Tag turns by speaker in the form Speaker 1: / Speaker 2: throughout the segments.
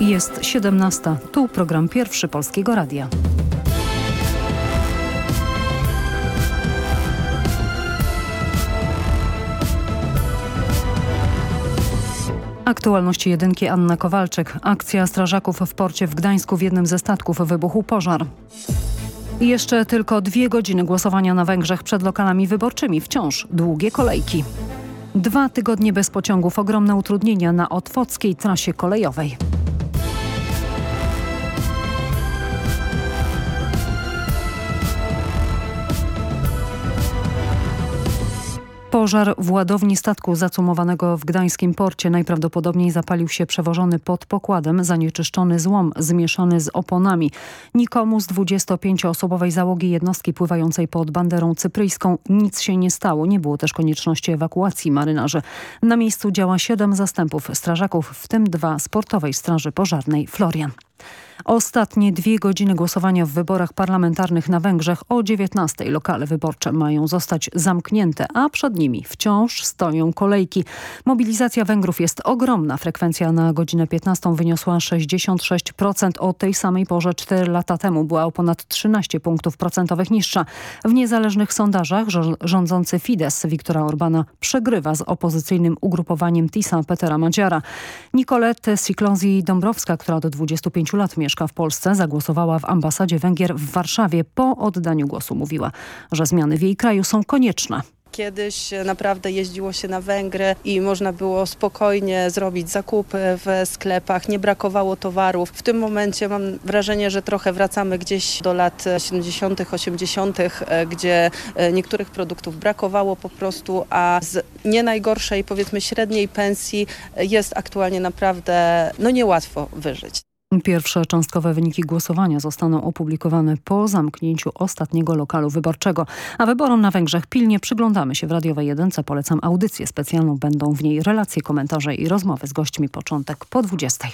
Speaker 1: Jest 17. Tu program pierwszy Polskiego Radia. Aktualności jedynki Anna Kowalczyk. Akcja strażaków w porcie w Gdańsku w jednym ze statków wybuchł pożar. Jeszcze tylko dwie godziny głosowania na Węgrzech przed lokalami wyborczymi. Wciąż długie kolejki. Dwa tygodnie bez pociągów, ogromne utrudnienia na otwockiej trasie kolejowej. Pożar w ładowni statku zacumowanego w gdańskim porcie najprawdopodobniej zapalił się przewożony pod pokładem zanieczyszczony złom zmieszany z oponami. Nikomu z 25-osobowej załogi jednostki pływającej pod banderą cypryjską nic się nie stało. Nie było też konieczności ewakuacji marynarzy. Na miejscu działa siedem zastępów strażaków, w tym dwa sportowej straży pożarnej Florian. Ostatnie dwie godziny głosowania w wyborach parlamentarnych na Węgrzech o 19 lokale wyborcze mają zostać zamknięte, a przed nimi wciąż stoją kolejki. Mobilizacja Węgrów jest ogromna. Frekwencja na godzinę 15 wyniosła 66%. O tej samej porze 4 lata temu była o ponad 13 punktów procentowych niższa. W niezależnych sondażach rządzący Fidesz Viktora Orbana przegrywa z opozycyjnym ugrupowaniem TISA Petera Madziara. Nicolette Siklonzi-Dąbrowska, która do 25 lat mieszka mieszka w Polsce, zagłosowała w ambasadzie Węgier w Warszawie. Po oddaniu głosu mówiła, że zmiany w jej kraju są konieczne.
Speaker 2: Kiedyś naprawdę jeździło się na Węgry i można było spokojnie zrobić zakupy w sklepach, nie brakowało towarów. W tym momencie mam wrażenie, że trochę wracamy gdzieś do lat 70., 80., gdzie niektórych produktów brakowało po prostu, a z nie najgorszej, powiedzmy średniej pensji jest aktualnie naprawdę no niełatwo wyżyć.
Speaker 1: Pierwsze cząstkowe wyniki głosowania zostaną opublikowane po zamknięciu ostatniego lokalu wyborczego. A wyborom na Węgrzech pilnie przyglądamy się w Radiowej Jedynce. Polecam audycję specjalną. Będą w niej relacje, komentarze i rozmowy z gośćmi. Początek po 20.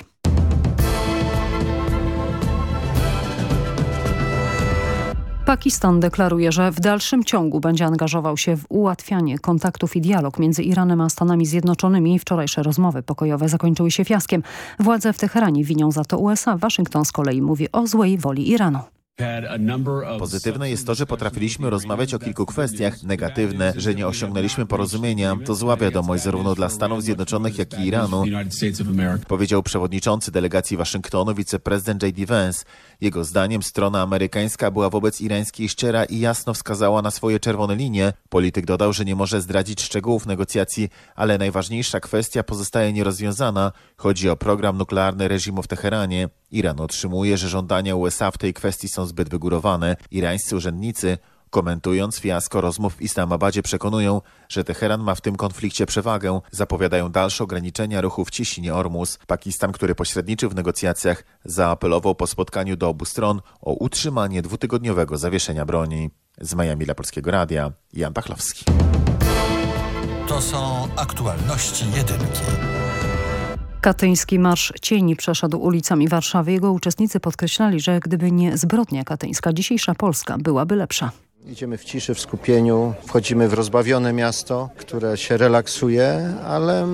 Speaker 1: Pakistan deklaruje, że w dalszym ciągu będzie angażował się w ułatwianie kontaktów i dialog między Iranem a Stanami Zjednoczonymi. Wczorajsze rozmowy pokojowe zakończyły się fiaskiem. Władze w Teheranie winią za to USA. Waszyngton z kolei mówi o złej woli Iranu.
Speaker 3: Pozytywne jest to, że potrafiliśmy rozmawiać o kilku kwestiach. Negatywne, że nie osiągnęliśmy porozumienia. To zła wiadomość zarówno dla Stanów Zjednoczonych, jak i Iranu, powiedział przewodniczący delegacji Waszyngtonu, wiceprezydent J.D. Vance. Jego zdaniem strona amerykańska była wobec irańskiej szczera i jasno wskazała na swoje czerwone linie. Polityk dodał, że nie może zdradzić szczegółów negocjacji, ale najważniejsza kwestia pozostaje nierozwiązana. Chodzi o program nuklearny reżimu w Teheranie. Iran otrzymuje, że żądania USA w tej kwestii są zbyt wygórowane. Irańscy urzędnicy Komentując fiasko rozmów w Islamabadzie przekonują, że Teheran ma w tym konflikcie przewagę. Zapowiadają dalsze ograniczenia ruchu w Ciesinie Ormus. Pakistan, który pośredniczył w negocjacjach, zaapelował po spotkaniu do obu stron o utrzymanie dwutygodniowego zawieszenia broni. Z Miami dla Polskiego Radia, Jan Pachlowski.
Speaker 4: To są aktualności jedynki.
Speaker 1: Katyński Marsz Cieni przeszedł ulicami Warszawy. Jego uczestnicy podkreślali, że gdyby nie zbrodnia katyńska, dzisiejsza Polska byłaby lepsza.
Speaker 5: Idziemy w ciszy, w skupieniu, wchodzimy w rozbawione miasto, które się relaksuje, ale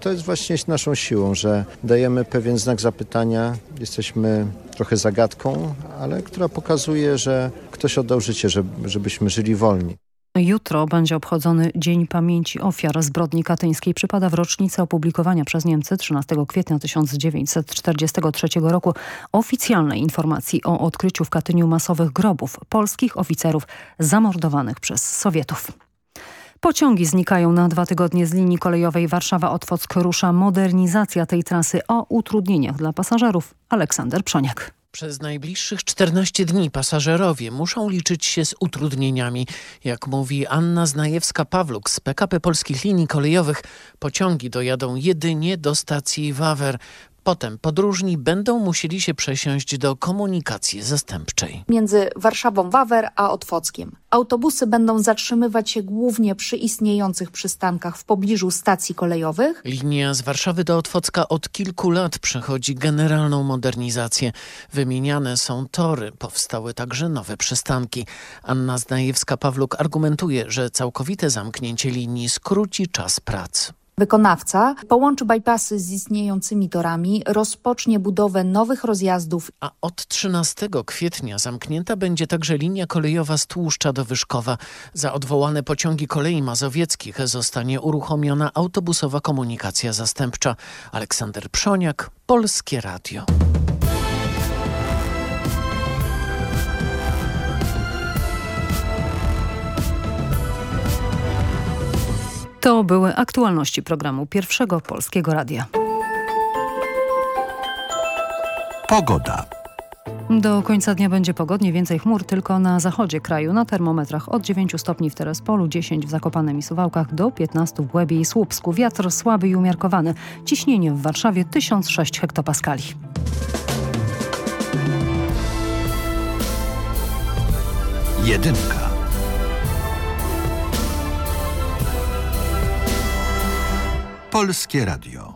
Speaker 5: to jest właśnie naszą siłą, że dajemy pewien znak zapytania, jesteśmy trochę zagadką, ale która pokazuje, że ktoś oddał życie, żebyśmy żyli wolni.
Speaker 1: Jutro będzie obchodzony Dzień Pamięci Ofiar Zbrodni Katyńskiej. Przypada w rocznicę opublikowania przez Niemcy 13 kwietnia 1943 roku oficjalnej informacji o odkryciu w Katyniu masowych grobów polskich oficerów zamordowanych przez Sowietów. Pociągi znikają na dwa tygodnie z linii kolejowej Warszawa-Otwock. Rusza modernizacja tej trasy o utrudnieniach dla pasażerów. Aleksander Przoniak.
Speaker 6: Przez najbliższych 14 dni pasażerowie muszą liczyć się z utrudnieniami. Jak mówi Anna Znajewska-Pawluk z PKP Polskich Linii Kolejowych, pociągi dojadą jedynie do stacji Wawer. Potem podróżni będą musieli się przesiąść do komunikacji zastępczej.
Speaker 7: Między Warszawą-Wawer a Otwockiem. Autobusy będą zatrzymywać się głównie przy istniejących przystankach w pobliżu stacji kolejowych.
Speaker 6: Linia z Warszawy do Otwocka od kilku lat przechodzi generalną modernizację. Wymieniane są tory, powstały także nowe przystanki. Anna Zdajewska-Pawluk argumentuje, że całkowite zamknięcie linii skróci czas pracy.
Speaker 7: Wykonawca połączy bypassy z istniejącymi torami, rozpocznie budowę nowych rozjazdów.
Speaker 6: A od 13 kwietnia zamknięta będzie także linia kolejowa z Tłuszcza do Wyszkowa. Za odwołane pociągi kolei mazowieckich zostanie uruchomiona autobusowa komunikacja zastępcza. Aleksander Przoniak, Polskie Radio.
Speaker 1: To były aktualności programu Pierwszego Polskiego Radia.
Speaker 8: Pogoda.
Speaker 1: Do końca dnia będzie pogodnie, więcej chmur tylko na zachodzie kraju. Na termometrach od 9 stopni w Terespolu, 10 w Zakopanem i Suwałkach do 15 w Głębi i Słupsku. Wiatr słaby i umiarkowany. Ciśnienie w Warszawie 1006 hektopaskali.
Speaker 8: Jedynka. Polskie Radio.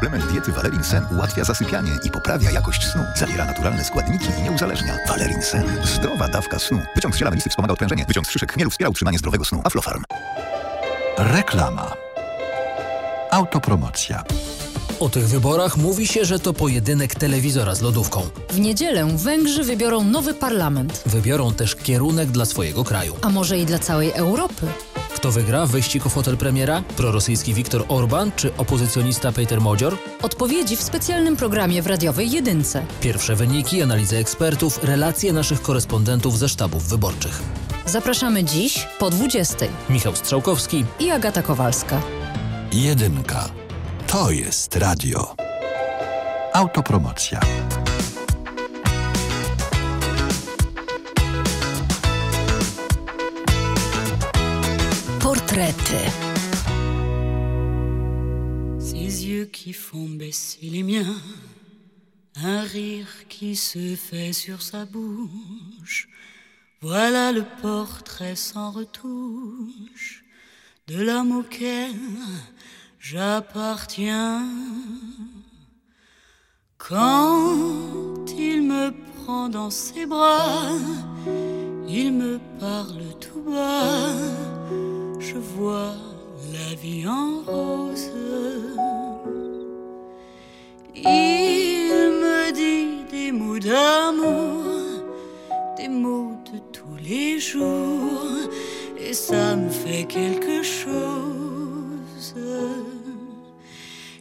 Speaker 9: Suplement diety Valerin Sen ułatwia zasypianie i poprawia jakość snu. Zawiera naturalne składniki i nie uzależnia. Valerin Sen. Zdrowa dawka snu. Wyciąg z ziela melisy wspomaga odprężenie. Wyciąg z szyszek chmielu wspiera utrzymanie zdrowego snu. Aflofarm.
Speaker 8: Reklama. Autopromocja.
Speaker 10: O tych wyborach mówi się, że to pojedynek telewizora z lodówką.
Speaker 11: W niedzielę Węgrzy wybiorą nowy parlament.
Speaker 10: Wybiorą też kierunek dla swojego kraju.
Speaker 11: A może i dla całej Europy?
Speaker 10: Kto wygra wyścig o fotel premiera? Prorosyjski Viktor Orban czy opozycjonista Peter Modzior?
Speaker 11: Odpowiedzi w specjalnym programie w radiowej Jedynce.
Speaker 10: Pierwsze wyniki, analizy ekspertów, relacje naszych korespondentów ze sztabów wyborczych.
Speaker 11: Zapraszamy dziś po 20.
Speaker 10: Michał Strzałkowski
Speaker 11: i Agata Kowalska.
Speaker 8: Jedynka. To jest radio. Autopromocja.
Speaker 12: Ces yeux qui font baisser les miens, un rire qui se fait sur sa bouche. Voilà le portrait sans retouche de l'homme auquel j'appartiens. Quand il me prend dans ses bras, il me parle tout bas, je vois la vie en rose. Il me dit des mots mots de tous les jours et ça me fait quelque chose.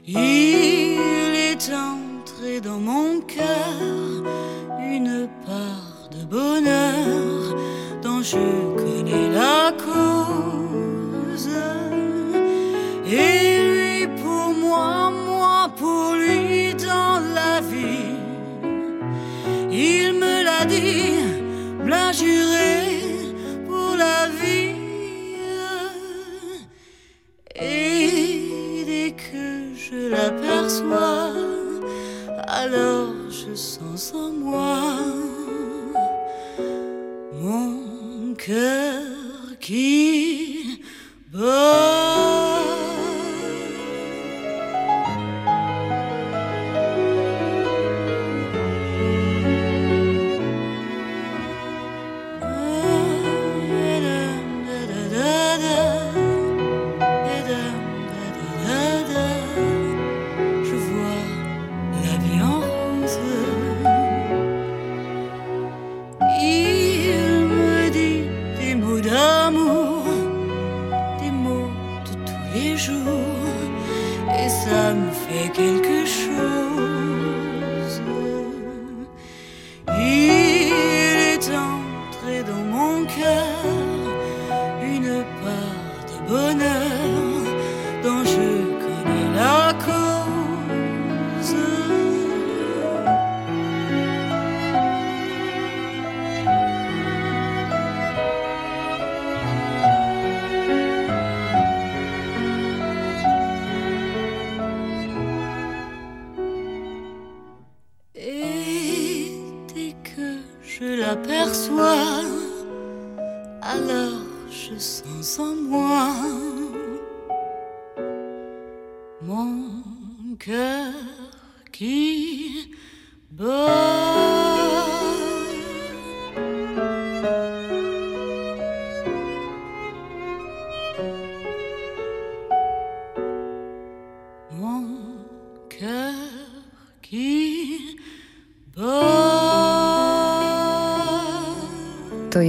Speaker 12: Il est entré dans mon cœur une part de bonheur dont je connais la cause. Et lui pour moi, moi pour lui dans la vie. Il me l'a dit, l'a juré pour la vie. Et dès que je l'aperçois, alors je sens en moi mon cœur qui
Speaker 13: Boom!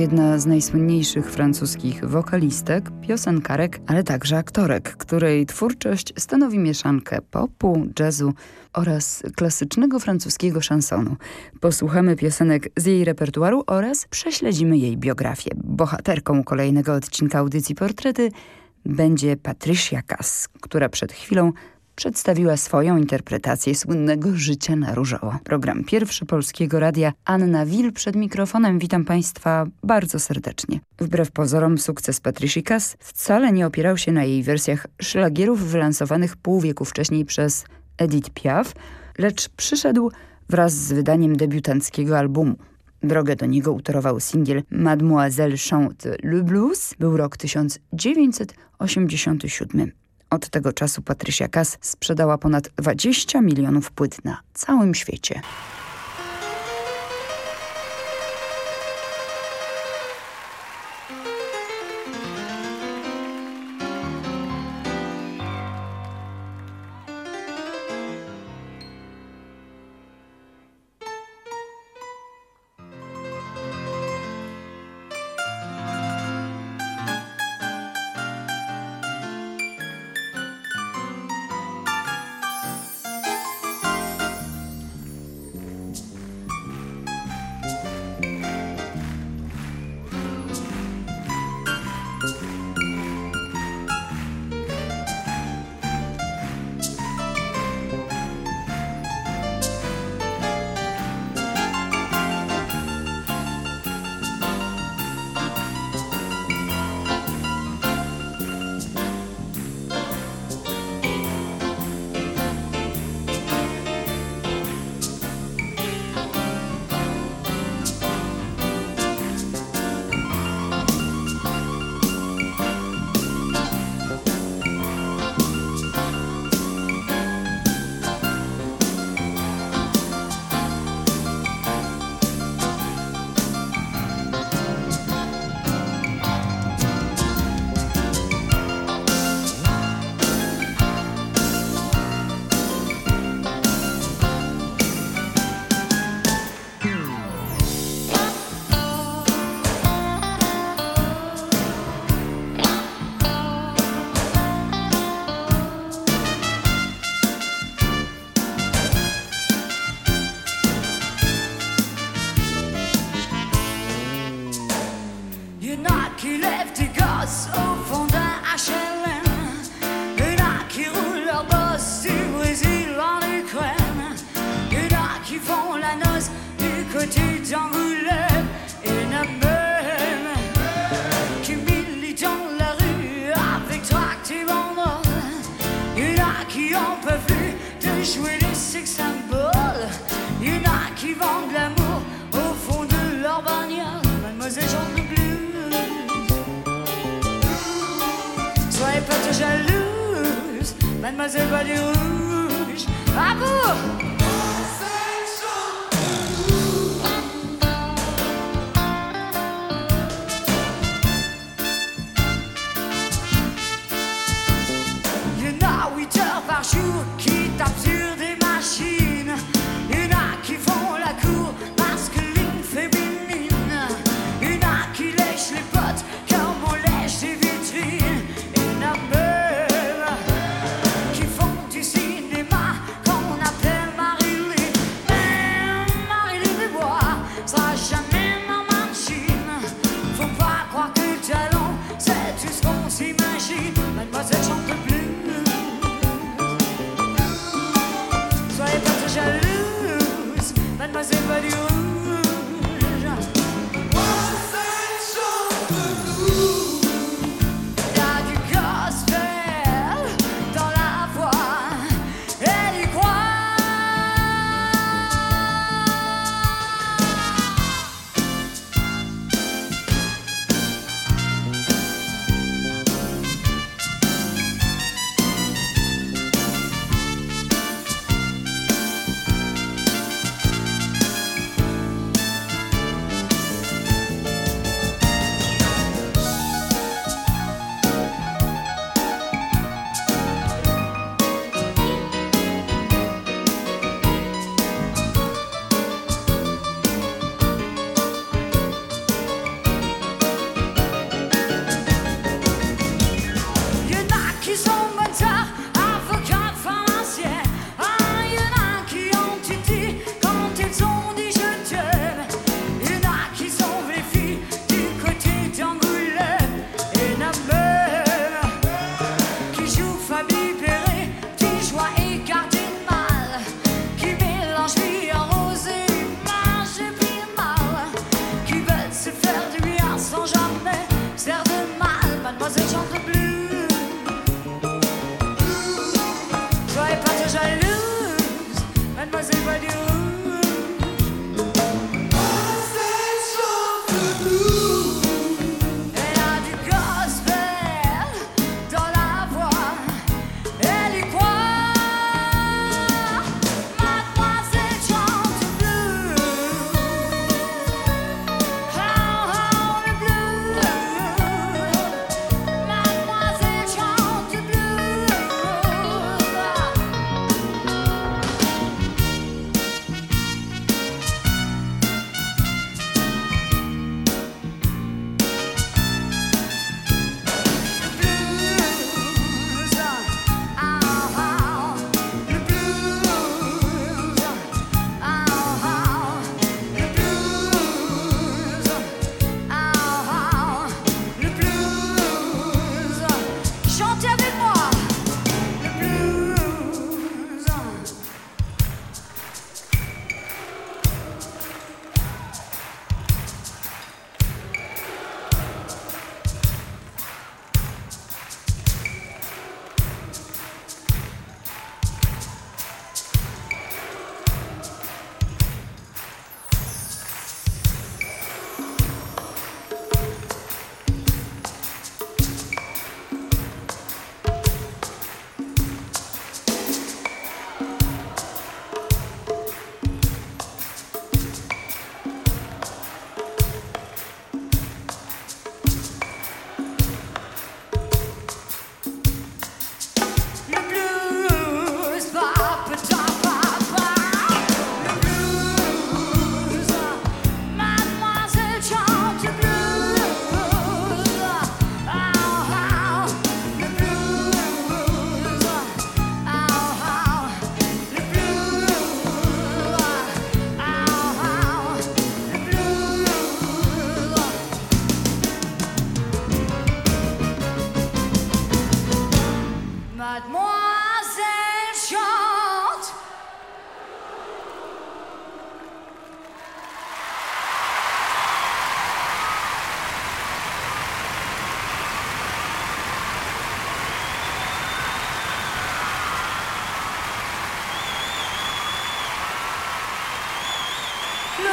Speaker 13: Jedna z najsłynniejszych francuskich wokalistek, piosenkarek, ale także aktorek, której twórczość stanowi mieszankę popu, jazzu oraz klasycznego francuskiego szansonu. Posłuchamy piosenek z jej repertuaru oraz prześledzimy jej biografię. Bohaterką kolejnego odcinka audycji Portrety będzie Patricia Cass, która przed chwilą przedstawiła swoją interpretację słynnego Życia na różowo. Program pierwszy Polskiego Radia Anna Wil przed mikrofonem. Witam Państwa bardzo serdecznie. Wbrew pozorom sukces Patricia Cass wcale nie opierał się na jej wersjach szlagierów wylansowanych pół wieku wcześniej przez Edith Piaf, lecz przyszedł wraz z wydaniem debiutanckiego albumu. Drogę do niego utorował singiel Mademoiselle chante le blues. Był rok 1987. Od tego czasu Patricia Cass sprzedała ponad 20 milionów płyt na całym świecie.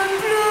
Speaker 12: blue.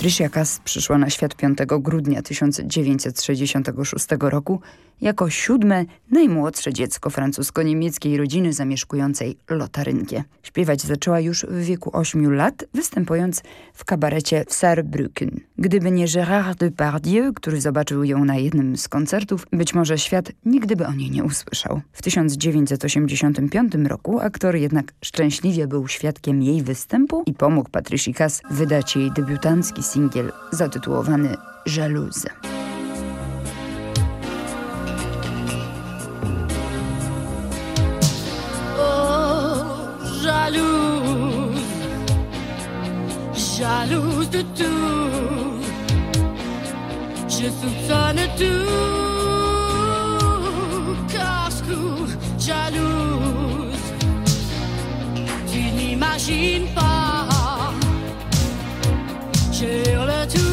Speaker 13: Patricia Cass przyszła na świat 5 grudnia 1966 roku jako siódme, najmłodsze dziecko francusko-niemieckiej rodziny zamieszkującej Lotaryngię. Śpiewać zaczęła już w wieku 8 lat, występując w kabarecie w Saarbrücken. Gdyby nie Gérard Depardieu, który zobaczył ją na jednym z koncertów, być może świat nigdy by o niej nie usłyszał. W 1985 roku aktor jednak szczęśliwie był świadkiem jej występu i pomógł Patricia Cass wydać jej debiutancki singiel zatytułowany Jalouse.
Speaker 12: jalouse de tout. Je soupçonne tout. Casse-cou, jalouse. Tu n'imagines pas sur le tour.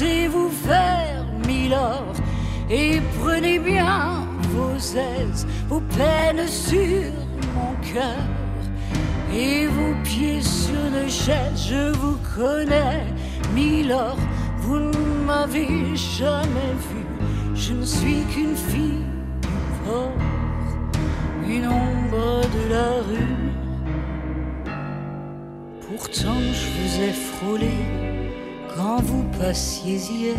Speaker 12: Laissez-vous faire, Milord, et prenez bien vos aises, vos peines sur mon cœur. et vos pieds sur le jet, je vous connais, Milord, vous ne m'avez jamais vu, je ne suis qu'une fille du port, une ombre de la rue. Pourtant je vous ai frôlé quand vous passiez hier,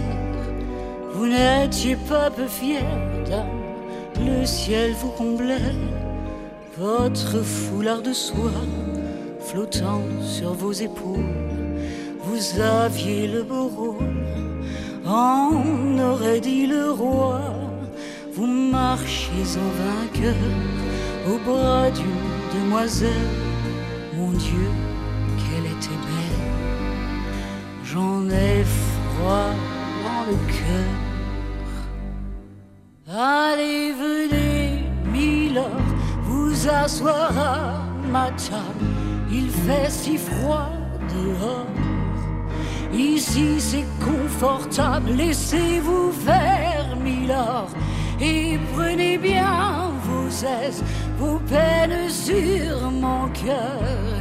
Speaker 12: vous n'étiez pas peu fier, dame, le ciel vous comblait votre foulard de soie flottant sur vos épaules, vous aviez le beau rôle, on aurait dit le roi, vous marchiez en vainqueur au bras d'une demoiselle, mon Dieu, j'en ai froid dans le cœur. Allez, venez, Milord vous asseoir à ma table. Il fait si froid dehors. Ici c'est confortable, laissez-vous faire, Milord, et prenez bien vos aises, vos peines sur mon cœur,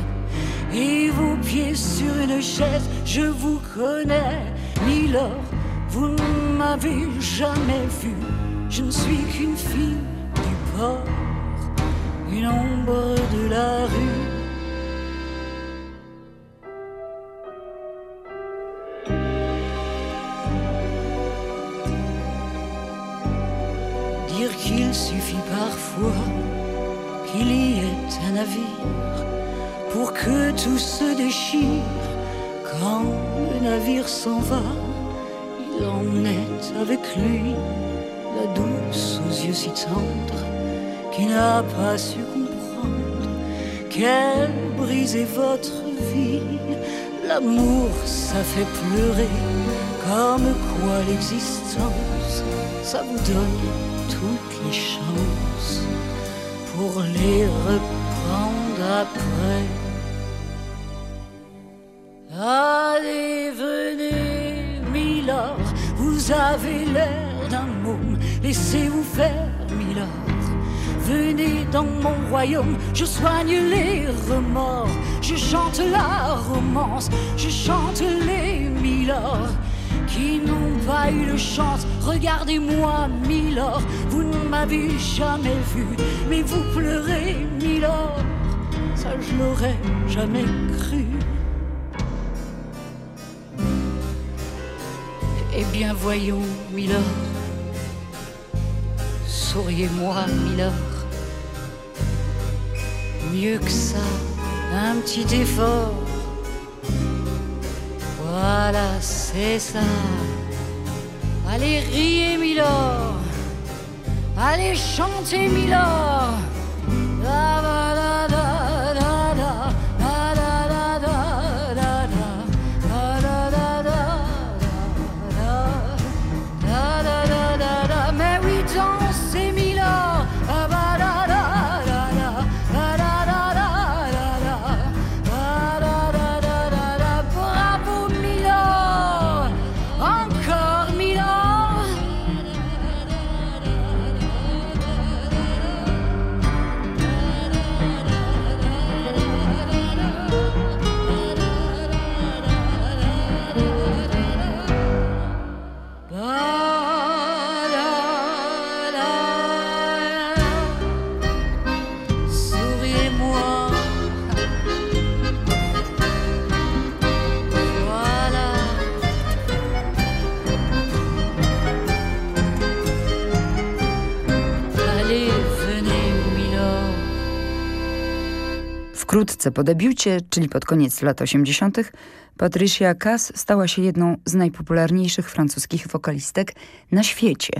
Speaker 12: et vos pieds sur une chaise. Je vous connais, Milord, vous ne m'avez jamais vu. Je ne suis qu'une fille du port une ombre de la rue. Dire qu'il suffit parfois qu'il y ait un navire pour que tout se déchire. Quand le navire s'en va, il emmenait avec lui la douce aux yeux si tendres qui n'a pas su comprendre qu'elle brisait votre vie. L'amour, ça fait pleurer, comme quoi l'existence, ça vous donne toutes les chances pour les reprendre après. Allez, venez, Milord, vous avez l'air d'un môme, laissez-vous faire, Milord. Venez dans mon royaume, je soigne les remords, je chante la romance, je chante les milords qui n'ont pas eu de chance. Regardez-moi, milord, vous ne m'avez jamais vu, mais vous pleurez, milord, ça je l'aurais jamais cru. Eh bien, voyons, milord, souriez-moi, milord mieux que ça, un petit effort. Voilà, c'est ça. Allez, riez, Milord. Allez, chantez, Milord. La, la,
Speaker 13: Wkrótce po debiucie, czyli pod koniec lat 80., Patricia Cass stała się jedną z najpopularniejszych francuskich wokalistek na świecie.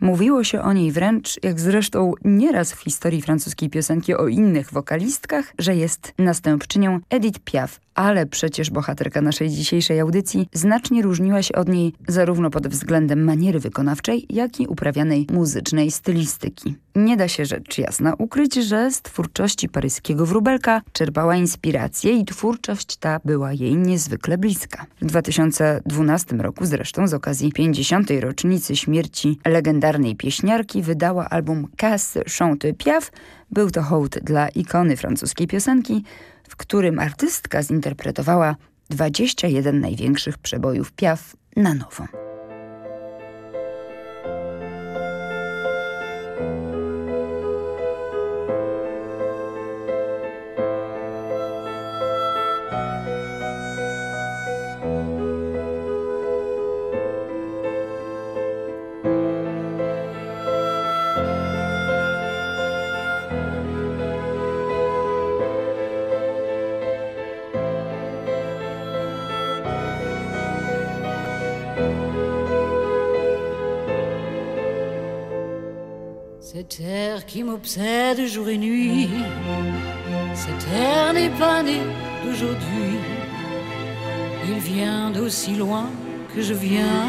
Speaker 13: Mówiło się o niej wręcz, jak zresztą nieraz w historii francuskiej piosenki o innych wokalistkach, że jest następczynią Edith Piaf, ale przecież bohaterka naszej dzisiejszej audycji znacznie różniła się od niej zarówno pod względem maniery wykonawczej, jak i uprawianej muzycznej stylistyki. Nie da się rzecz jasna ukryć, że z twórczości paryskiego wróbelka czerpała inspirację i twórczość ta była jej niezwykle bliska. W 2012 roku zresztą z okazji 50. rocznicy śmierci legendarnej pieśniarki wydała album Casse Chante Piaf. Był to hołd dla ikony francuskiej piosenki, w którym artystka zinterpretowała 21 największych przebojów Piaf na nowo.
Speaker 12: Air qui m'obsède jour et nuit, cet air n'est pas né d'aujourd'hui. Il vient d'aussi loin que je viens,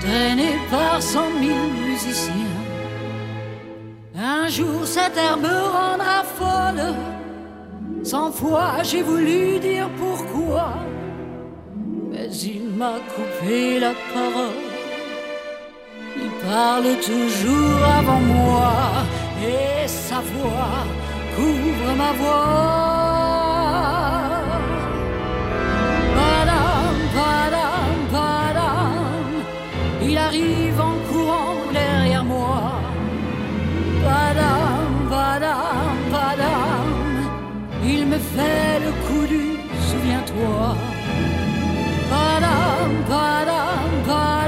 Speaker 12: traîné par cent mille musiciens. Un jour cet air me rendra folle, cent fois j'ai voulu dire pourquoi, mais il m'a coupé la parole parle toujours avant moi et sa voix couvre ma voix. Padam, padam, padam, il arrive en courant derrière moi. Padam, padam, padam, il me fait le coup du souviens-toi. Padam, padam, padam.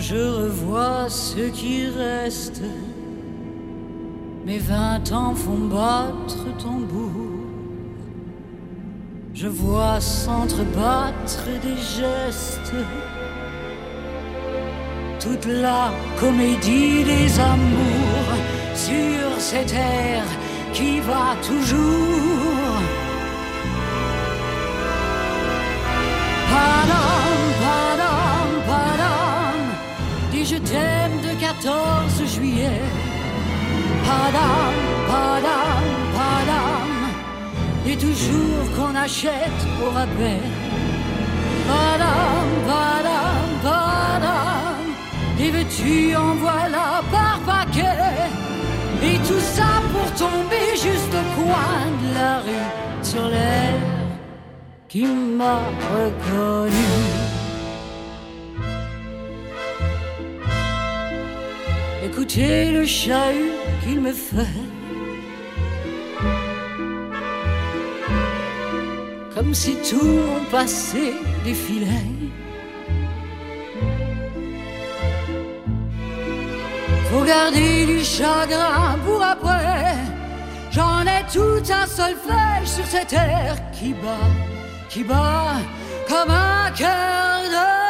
Speaker 12: Je revois ce qui reste. Mes vingt ans font battre tambour. Je vois s'entrebattre des gestes. Toute la comédie des amours sur cette air qui va toujours. Je t'aime de 14 juillet. Padam, padam, padam, et toujours qu'on achète au rabais. Padam, padam, padam, et veux-tu en voilà par paquet. Et tout ça pour tomber juste au coin de la rue sur l'air qui m'a reconnu. Écoutez le chahut qu'il me fait. Comme si tout mon passé défilait. Faut garder du chagrin pour après. J'en ai tout un solfège sur cette terre qui bat qui bat comme un cœur de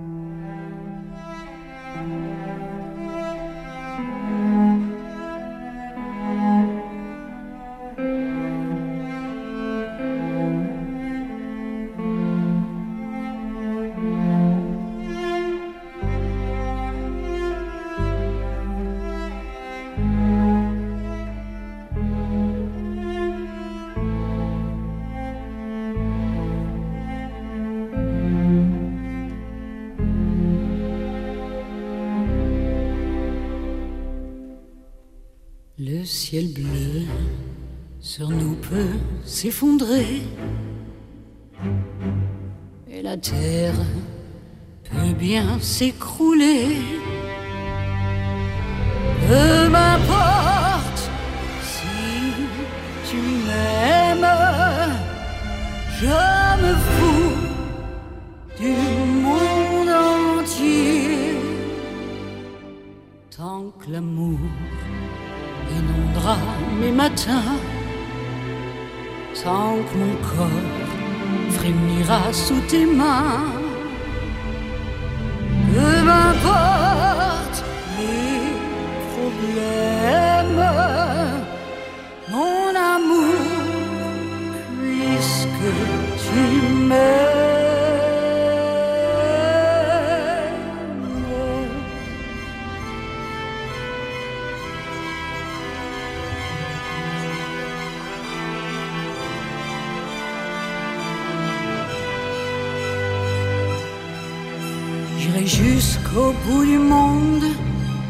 Speaker 12: Ciel bleu sur nous peut s'effondrer. Et la terre peut bien s'écrouler. Peu m'importe si tu m'aimes, je me fous du monde entier. Tant que l'amour mes matins, tant que mon corps frémira sous tes mains, peu m'importe les problèmes, mon amour, puisque tu m'aimes. Bout du monde,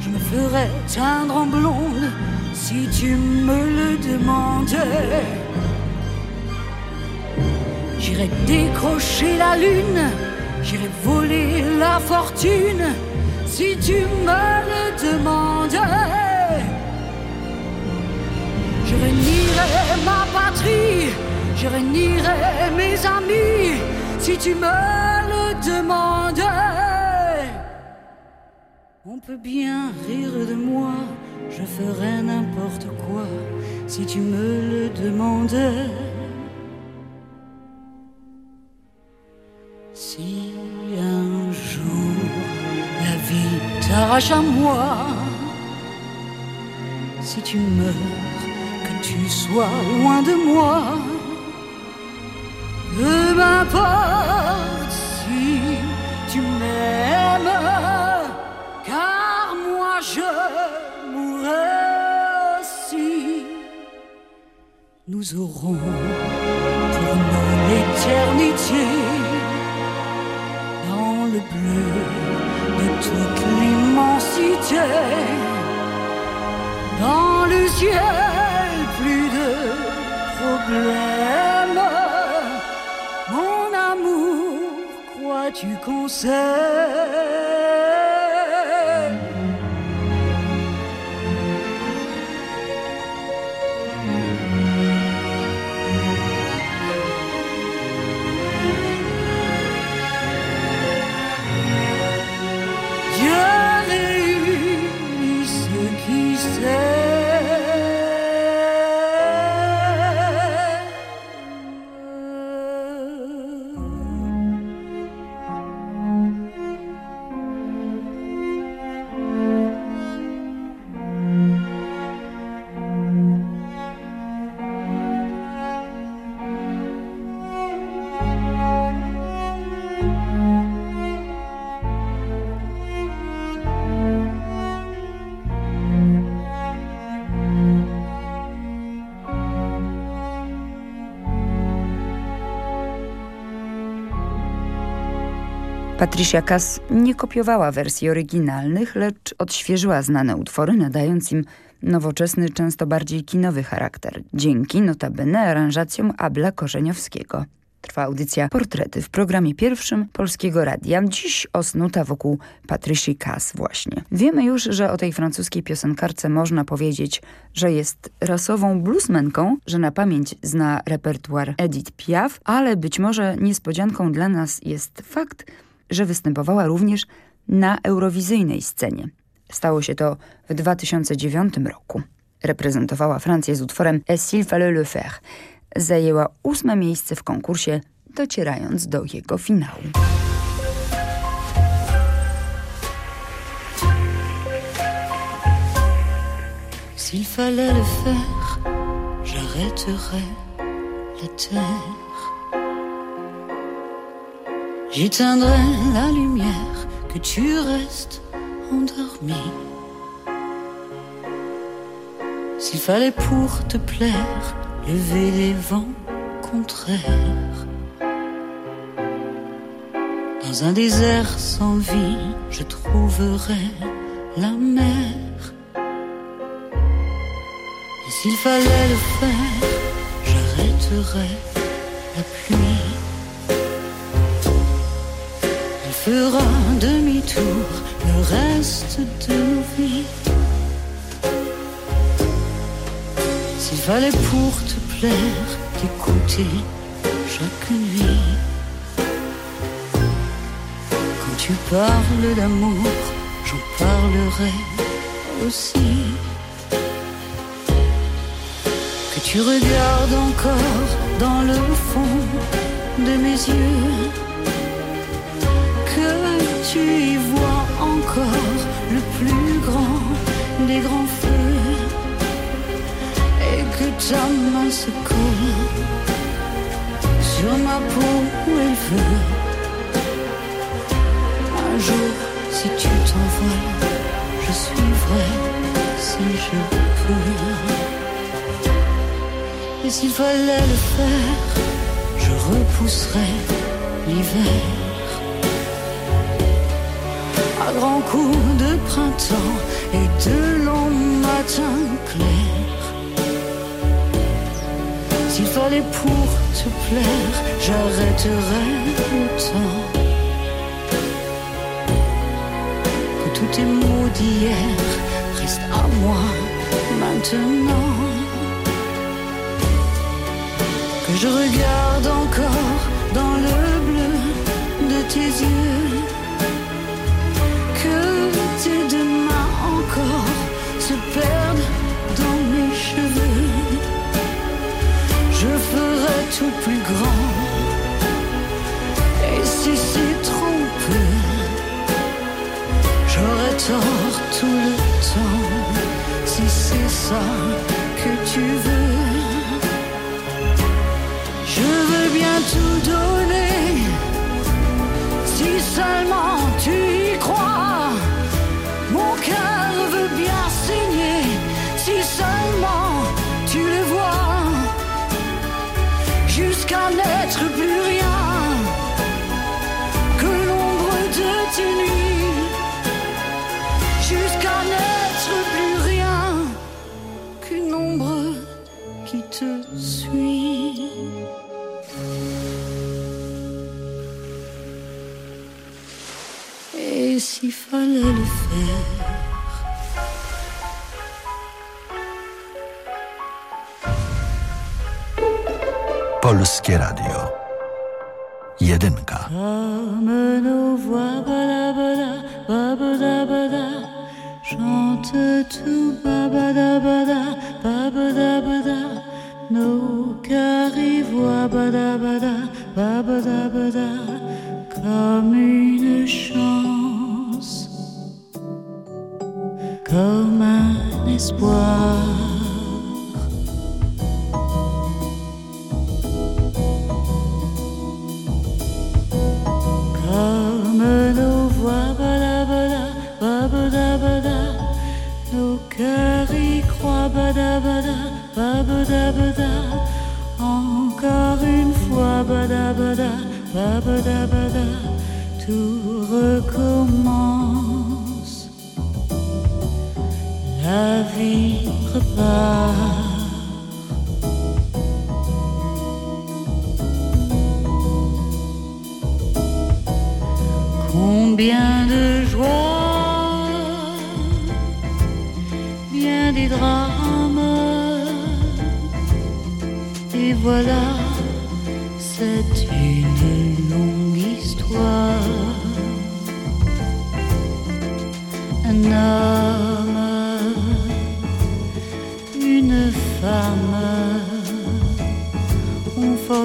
Speaker 12: je me ferai teindre en blonde si tu me le demandais. J'irai décrocher la lune, j'irai voler la fortune si tu me le demandais. Je renierai ma patrie, je renierai mes amis si tu me le demandais. Peut bien rire de moi, je ferais n'importe quoi si tu me le demandais. Si un jour la vie t'arrache à moi, si tu meurs, que tu sois loin de moi, peu m'importe si tu m'aimes Nous aurons pour l'éternité dans le bleu de toute l'immensité, dans le ciel plus de problèmes. Mon amour, crois-tu qu'on sait?
Speaker 13: Patricia Cass nie kopiowała wersji oryginalnych, lecz odświeżyła znane utwory, nadając im nowoczesny, często bardziej kinowy charakter, dzięki notabene aranżacjom Abla Korzeniowskiego. Trwa audycja Portrety w programie pierwszym Polskiego Radia. Dziś osnuta wokół Patricia Cass właśnie. Wiemy już, że o tej francuskiej piosenkarce można powiedzieć, że jest rasową bluesmenką, że na pamięć zna repertuar Edith Piaf, ale być może niespodzianką dla nas jest fakt, że występowała również na eurowizyjnej scenie. Stało się to w 2009 roku. Reprezentowała Francję z utworem Et s'il fallait le faire. Zajęła ósme miejsce w konkursie, docierając do jego finału.
Speaker 12: S'il fallait le faire, j'arrêterais la terre. J'éteindrai la lumière, que tu restes endormi. S'il fallait pour te plaire, lever les vents contraires. Dans un désert sans vie, je trouverai la mer. Et S'il fallait le faire, j'arrêterais la pluie. Fera demi-tour le reste de nos vies. S'il fallait pour te plaire t'écouter chaque nuit. Quand tu parles d'amour, j'en parlerai aussi. Que tu regardes encore dans le fond de mes yeux. Tu y vois encore le plus grand des grands feux. Et que ta main se colle sur ma peau où elle veut. Un jour, si tu t'envoles, je suivrai si je peux. Et s'il fallait le faire, je repousserais l'hiver. À grands coups de printemps et de longs matins clairs. S'il fallait pour te plaire, j'arrêterais le temps. Que tous tes mots d'hier restent à moi maintenant. Que je regarde encore dans le bleu de tes yeux. Plus grand. Et si c'est trop peu, j'aurai tort tout le temps. Si c'est ça que tu veux. Je veux bien tout donner, si seulement tu fallait le faire,
Speaker 8: Polskie Radio. Jedynka.
Speaker 12: babada chante tout babada bada, babada bada, nos cœurs y voient bada bada, babada bada, comme une chance, comme un espoir. Comme nos voix, badabada, babadabada, nos cœurs y croient, badabada, babadabada, encore une fois, badabada, babadabada, tout recommence. La vie repart. Combien de joie, bien des drames, et voilà, c'est une longue histoire.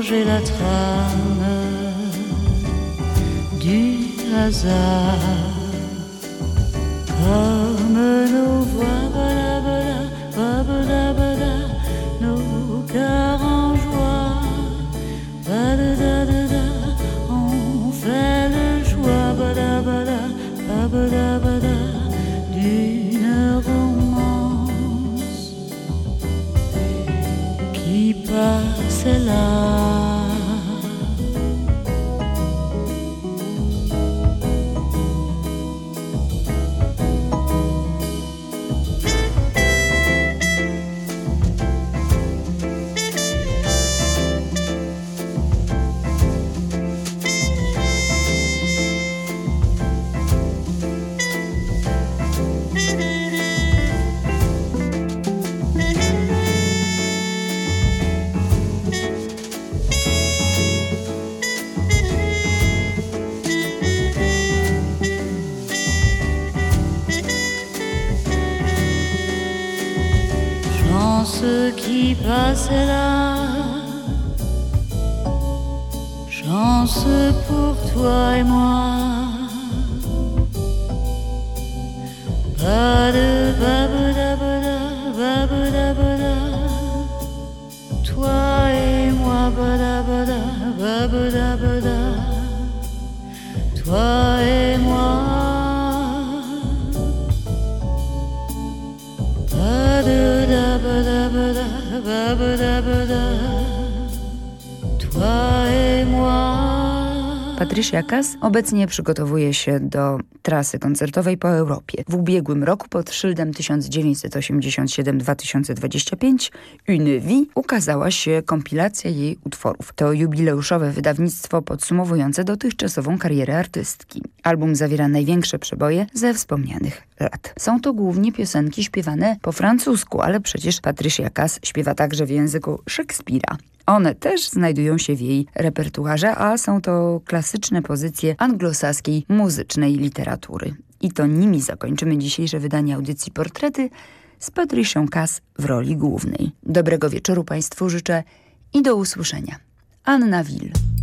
Speaker 12: Forgé la trame du hasard. Comme nos voix balabada, babada bada, nos cœurs en joie, badadadada, on fait le choix, badabada, babada bada, d'une romance qui passe là. Patricia Kass obecnie przygotowuje się do trasy koncertowej po Europie. W ubiegłym roku pod szyldem 1987-2025 Une Vie ukazała się kompilacja jej utworów. To jubileuszowe wydawnictwo podsumowujące dotychczasową karierę artystki. Album zawiera największe przeboje ze wspomnianych lat. Są to głównie piosenki śpiewane po francusku, ale przecież Patricia Kass śpiewa także w języku Szekspira. One też znajdują się w jej repertuarze, a są to klasyczne pozycje anglosaskiej muzycznej literatury. I to nimi zakończymy dzisiejsze wydanie audycji Portrety z Patricią Kas w roli głównej. Dobrego wieczoru Państwu życzę i do usłyszenia. Anna Will.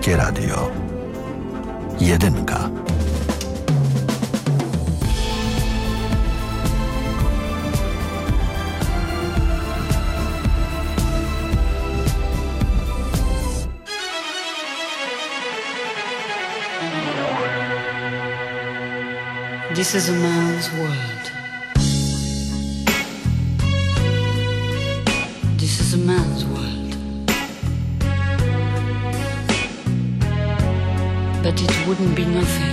Speaker 8: Polskie Radio. Jedynka.
Speaker 12: This is a man's world. Wouldn't be nothing.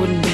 Speaker 12: Wouldn't be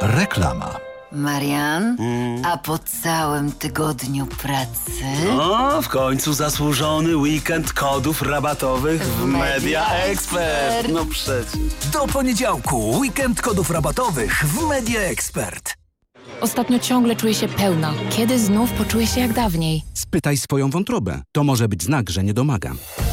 Speaker 8: Reklama.
Speaker 14: Marian, a po całym tygodniu pracy...
Speaker 15: O, w końcu zasłużony weekend kodów rabatowych w Media Expert. No przecież.
Speaker 16: Do poniedziałku weekend kodów rabatowych w Media Expert.
Speaker 17: Ostatnio ciągle czuję się pełna. Kiedy znów poczuję się jak dawniej?
Speaker 18: Spytaj swoją wątrobę. To może być znak, że nie domagam.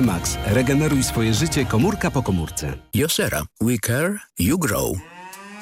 Speaker 19: Max. Regeneruj swoje życie komórka po komórce.
Speaker 20: Josera. We care, you grow.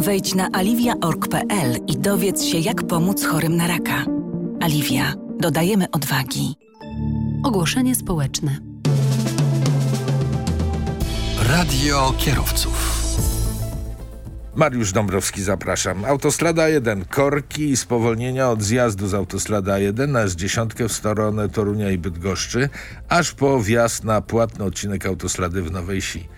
Speaker 21: Wejdź na aliwia.org.pl i dowiedz się, jak pomóc chorym na raka. Aliwia. Dodajemy odwagi.
Speaker 11: Ogłoszenie społeczne.
Speaker 8: Radio kierowców.
Speaker 22: Mariusz Dąbrowski, zapraszam. Autostrada 1, korki i spowolnienia od zjazdu z autostrada 1 na S10 w stronę Torunia i Bydgoszczy, aż po wjazd na płatny odcinek autostrady w Nowej Wsi.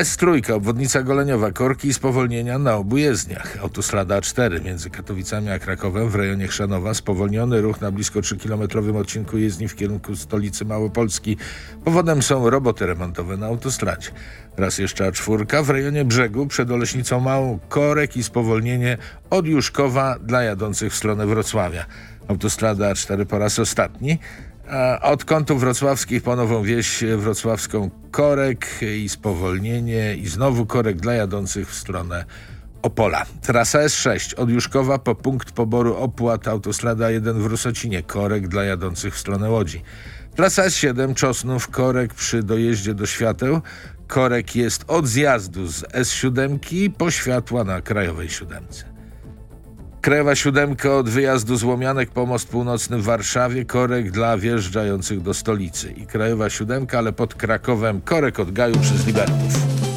Speaker 22: S3, obwodnica Goleniowa, korki i spowolnienia na obu jezdniach. Autostrada 4 między Katowicami a Krakowem w rejonie Chrzanowa. Spowolniony ruch na blisko 3-kilometrowym odcinku jezdni w kierunku stolicy Małopolski. Powodem są roboty remontowe na autostradzie. Raz jeszcze A4 w rejonie brzegu przed Oleśnicą Małą. Korek i spowolnienie od Juszkowa dla jadących w stronę Wrocławia. Autostrada A4 po raz ostatni. Od kątów wrocławskich po Nową Wieś wrocławską korek i spowolnienie i znowu korek dla jadących w stronę Opola. Trasa S6 od Juszkowa po punkt poboru opłat autostrada 1 w Rusocinie. Korek dla jadących w stronę Łodzi. Trasa S7 Czosnów korek przy dojeździe do świateł. Korek jest od zjazdu z S7 po światła na Krajowej Siódemce. Krajowa siódemka od wyjazdu z Łomianek po most północny w Warszawie, korek dla wjeżdżających do stolicy. I Krajowa siódemka, ale pod Krakowem korek od Gaju przez Libertów.